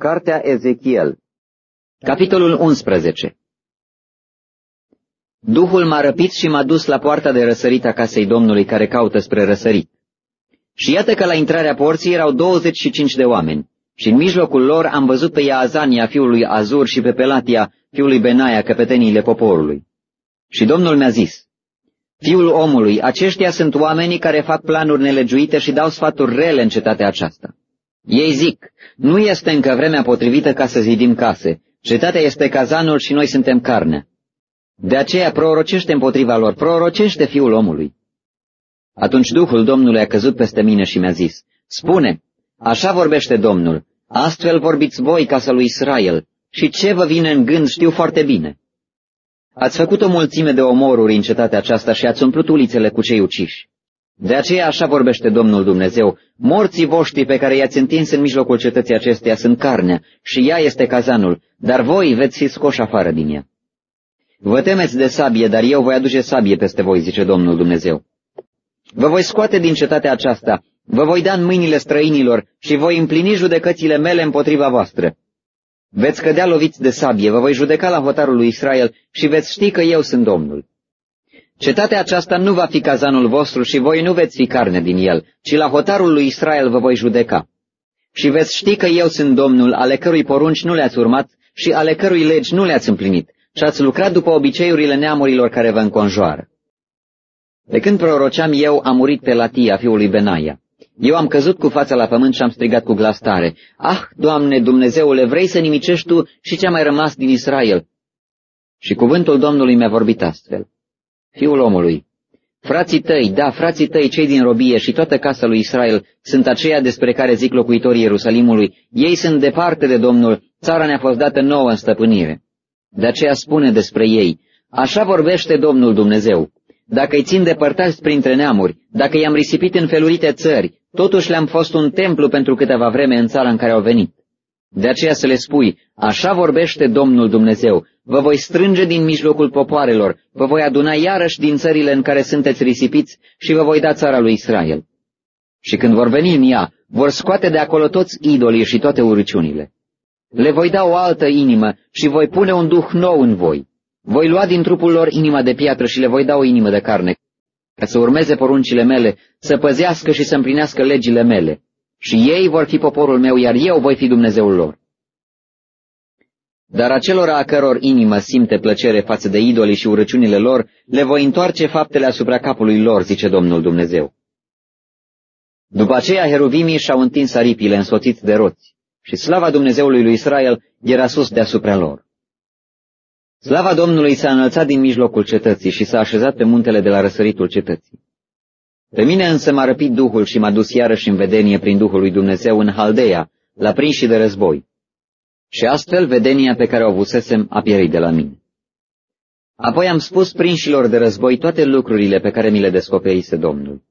Cartea Ezechiel Capitolul 11 Duhul m-a răpit și m-a dus la poarta de răsărit a casei Domnului care caută spre răsărit. Și iată că la intrarea porții erau 25 de oameni, și în mijlocul lor am văzut pe Iazania, fiul lui Azur, și pe Pelatia, fiul lui Benaia, căpeteniile poporului. Și Domnul mi-a zis, Fiul omului, aceștia sunt oamenii care fac planuri nelegiuite și dau sfaturi rele în cetatea aceasta. Ei zic, nu este încă vremea potrivită ca să zidim case, cetatea este cazanul și noi suntem carne. De aceea prorocește împotriva lor, prorocește fiul omului. Atunci Duhul Domnului a căzut peste mine și mi-a zis, spune, așa vorbește Domnul, astfel vorbiți voi casă lui Israel, și ce vă vine în gând știu foarte bine. Ați făcut o mulțime de omoruri în cetatea aceasta și ați umplut ulițele cu cei uciși. De aceea așa vorbește Domnul Dumnezeu, morții voștri pe care i-ați întins în mijlocul cetății acesteia sunt carnea și ea este cazanul, dar voi veți fi scoși afară din ea. Vă temeți de sabie, dar eu voi aduce sabie peste voi, zice Domnul Dumnezeu. Vă voi scoate din cetatea aceasta, vă voi da în mâinile străinilor și voi împlini judecățile mele împotriva voastră. Veți cădea loviți de sabie, vă voi judeca la hotarul lui Israel și veți ști că eu sunt Domnul. Cetatea aceasta nu va fi cazanul vostru și voi nu veți fi carne din el, ci la hotarul lui Israel vă voi judeca. Și veți ști că eu sunt Domnul, ale cărui porunci nu le-ați urmat și ale cărui legi nu le-ați împlinit, și ați lucrat după obiceiurile neamurilor care vă înconjoară. De când proroceam eu, a murit pe Latia, fiul lui Benaia. Eu am căzut cu fața la pământ și am strigat cu glas tare, Ah, Doamne, Dumnezeule, vrei să nimicești Tu și ce-a mai rămas din Israel? Și cuvântul Domnului mi-a vorbit astfel. Fiul omului, frații tăi, da, frații tăi, cei din robie și toată casa lui Israel, sunt aceia despre care zic locuitorii Ierusalimului, ei sunt departe de Domnul, țara ne-a fost dată nouă în stăpânire. De aceea spune despre ei, așa vorbește Domnul Dumnezeu, dacă îi țin depărtați printre neamuri, dacă i-am risipit în felurite țări, totuși le-am fost un templu pentru câteva vreme în țara în care au venit. De aceea să le spui, așa vorbește Domnul Dumnezeu, vă voi strânge din mijlocul popoarelor, vă voi aduna iarăși din țările în care sunteți risipiți și vă voi da țara lui Israel. Și când vor veni în ea, vor scoate de acolo toți idolii și toate urăciunile. Le voi da o altă inimă și voi pune un duh nou în voi. Voi lua din trupul lor inima de piatră și le voi da o inimă de carne, ca să urmeze poruncile mele, să păzească și să împlinească legile mele. Și ei vor fi poporul meu, iar eu voi fi Dumnezeul lor. Dar acelora a căror inimă simte plăcere față de idolii și urăciunile lor, le voi întoarce faptele asupra capului lor, zice Domnul Dumnezeu. După aceea, heruvimii și-au întins aripile însoțiți de roți și slava Dumnezeului lui Israel era sus deasupra lor. Slava Domnului s-a înălțat din mijlocul cetății și s-a așezat pe muntele de la răsăritul cetății. Pe mine însă m-a răpit Duhul și m-a dus iarăși în vedenie prin Duhul lui Dumnezeu în Haldea, la prinși de război. Și astfel vedenia pe care o avusesem a pierit de la mine. Apoi am spus prinșilor de război toate lucrurile pe care mi le descoperise Domnul.